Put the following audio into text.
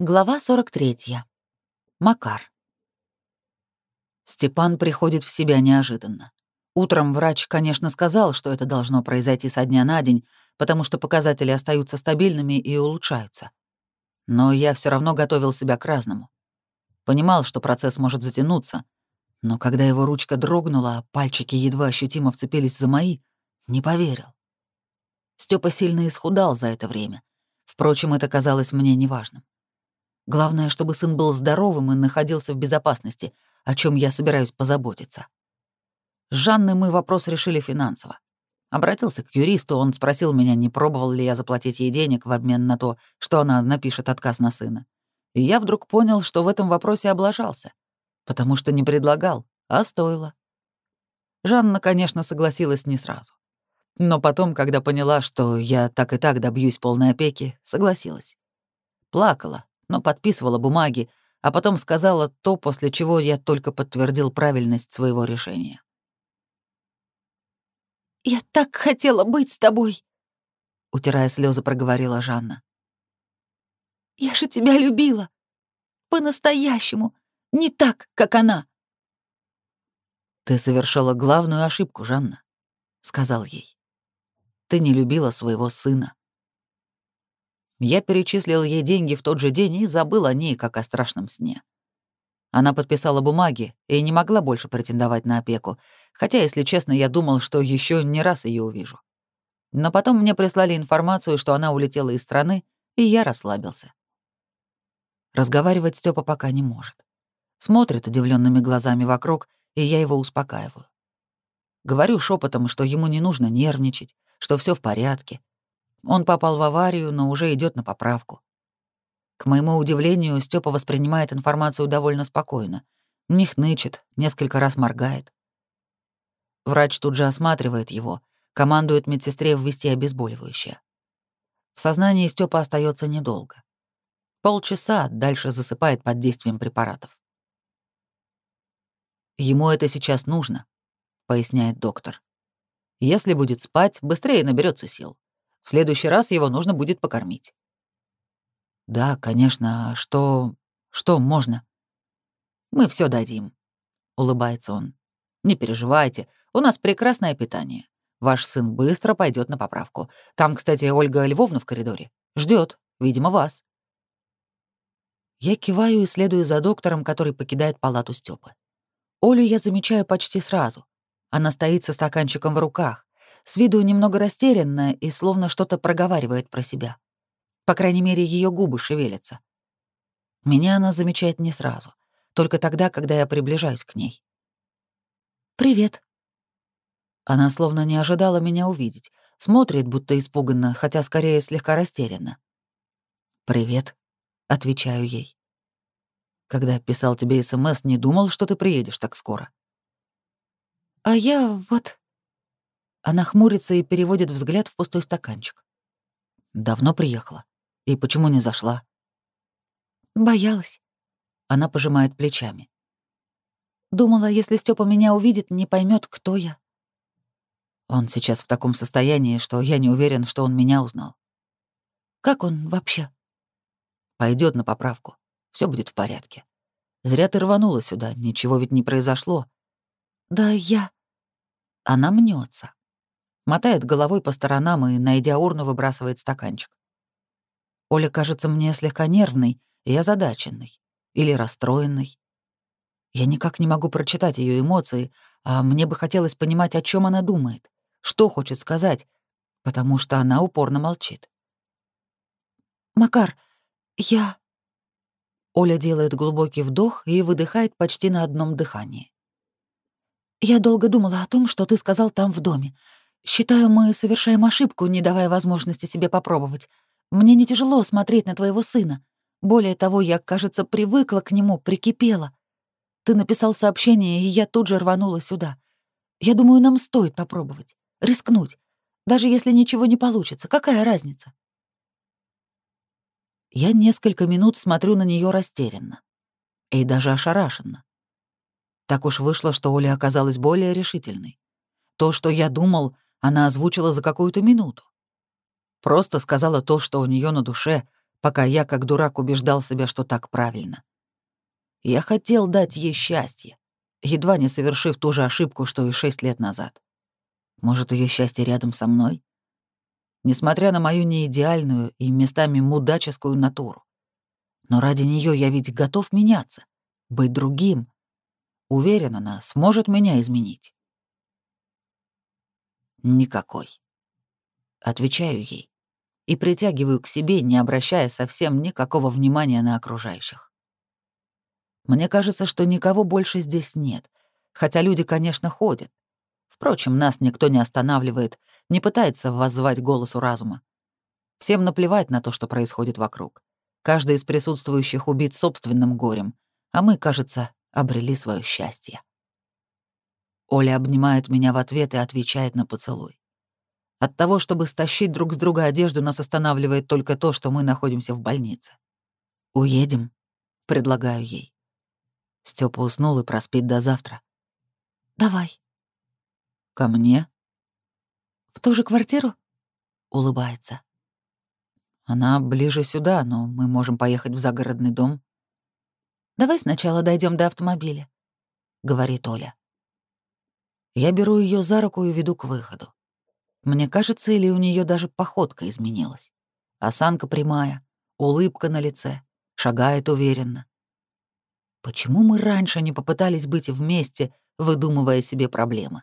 Глава 43. Макар. Степан приходит в себя неожиданно. Утром врач, конечно, сказал, что это должно произойти со дня на день, потому что показатели остаются стабильными и улучшаются. Но я все равно готовил себя к разному. Понимал, что процесс может затянуться, но когда его ручка дрогнула, а пальчики едва ощутимо вцепились за мои, не поверил. Степа сильно исхудал за это время. Впрочем, это казалось мне неважным. Главное, чтобы сын был здоровым и находился в безопасности, о чем я собираюсь позаботиться. С Жанной мы вопрос решили финансово. Обратился к юристу, он спросил меня, не пробовал ли я заплатить ей денег в обмен на то, что она напишет отказ на сына. И я вдруг понял, что в этом вопросе облажался, потому что не предлагал, а стоило. Жанна, конечно, согласилась не сразу. Но потом, когда поняла, что я так и так добьюсь полной опеки, согласилась. Плакала, но подписывала бумаги, а потом сказала то, после чего я только подтвердил правильность своего решения. «Я так хотела быть с тобой», — утирая слезы, проговорила Жанна. «Я же тебя любила. По-настоящему. Не так, как она». «Ты совершила главную ошибку, Жанна», — сказал ей. «Ты не любила своего сына. Я перечислил ей деньги в тот же день и забыл о ней, как о страшном сне. Она подписала бумаги и не могла больше претендовать на опеку, хотя, если честно, я думал, что еще не раз ее увижу. Но потом мне прислали информацию, что она улетела из страны, и я расслабился. Разговаривать Степа пока не может. Смотрит удивленными глазами вокруг, и я его успокаиваю. Говорю шепотом, что ему не нужно нервничать, что все в порядке, он попал в аварию, но уже идет на поправку. К моему удивлению, Степа воспринимает информацию довольно спокойно. Не хнычет, несколько раз моргает. Врач тут же осматривает его, командует медсестре ввести обезболивающее. В сознании Степа остается недолго. Полчаса, дальше засыпает под действием препаратов. «Ему это сейчас нужно», — поясняет доктор. «Если будет спать, быстрее наберется сил. В следующий раз его нужно будет покормить. Да, конечно, а что... что можно? Мы все дадим, улыбается он. Не переживайте, у нас прекрасное питание. Ваш сын быстро пойдет на поправку. Там, кстати, Ольга Львовна в коридоре. Ждет, видимо, вас. Я киваю и следую за доктором, который покидает палату Степы. Олю я замечаю почти сразу. Она стоит со стаканчиком в руках, с виду немного растерянная и словно что-то проговаривает про себя. По крайней мере, ее губы шевелятся. Меня она замечает не сразу, только тогда, когда я приближаюсь к ней. «Привет». Она словно не ожидала меня увидеть, смотрит, будто испуганно, хотя скорее слегка растерянно. «Привет», — отвечаю ей. «Когда писал тебе СМС, не думал, что ты приедешь так скоро». «А я вот...» Она хмурится и переводит взгляд в пустой стаканчик. «Давно приехала. И почему не зашла?» «Боялась». Она пожимает плечами. «Думала, если Степа меня увидит, не поймет, кто я». Он сейчас в таком состоянии, что я не уверен, что он меня узнал. «Как он вообще?» Пойдет на поправку. Все будет в порядке. Зря ты рванула сюда, ничего ведь не произошло. Да я... Она мнется мотает головой по сторонам и, найдя урну, выбрасывает стаканчик. Оля кажется мне слегка нервной и озадаченной. Или расстроенной. Я никак не могу прочитать ее эмоции, а мне бы хотелось понимать, о чем она думает, что хочет сказать, потому что она упорно молчит. «Макар, я...» Оля делает глубокий вдох и выдыхает почти на одном дыхании. «Я долго думала о том, что ты сказал там в доме. Считаю, мы совершаем ошибку, не давая возможности себе попробовать. Мне не тяжело смотреть на твоего сына. Более того, я, кажется, привыкла к нему, прикипела. Ты написал сообщение, и я тут же рванула сюда. Я думаю, нам стоит попробовать, рискнуть. Даже если ничего не получится, какая разница? Я несколько минут смотрю на нее растерянно. И даже ошарашенно. Так уж вышло, что Оля оказалась более решительной. То, что я думал, она озвучила за какую-то минуту. Просто сказала то, что у нее на душе, пока я, как дурак, убеждал себя, что так правильно. Я хотел дать ей счастье, едва не совершив ту же ошибку, что и шесть лет назад. Может, ее счастье рядом со мной? Несмотря на мою неидеальную и местами мудаческую натуру. Но ради нее я ведь готов меняться, быть другим. Уверен, она сможет меня изменить. Никакой. Отвечаю ей и притягиваю к себе, не обращая совсем никакого внимания на окружающих. Мне кажется, что никого больше здесь нет, хотя люди, конечно, ходят. Впрочем, нас никто не останавливает, не пытается воззвать голосу разума. Всем наплевать на то, что происходит вокруг. Каждый из присутствующих убит собственным горем, а мы, кажется, обрели свое счастье. Оля обнимает меня в ответ и отвечает на поцелуй. От того, чтобы стащить друг с друга одежду, нас останавливает только то, что мы находимся в больнице. «Уедем», — предлагаю ей. Степа уснул и проспит до завтра. «Давай». «Ко мне?» «В ту же квартиру?» — улыбается. Она ближе сюда, но мы можем поехать в загородный дом. Давай сначала дойдем до автомобиля, говорит Оля. Я беру ее за руку и веду к выходу. Мне кажется, или у нее даже походка изменилась. Осанка прямая, улыбка на лице, шагает уверенно. Почему мы раньше не попытались быть вместе, выдумывая себе проблемы?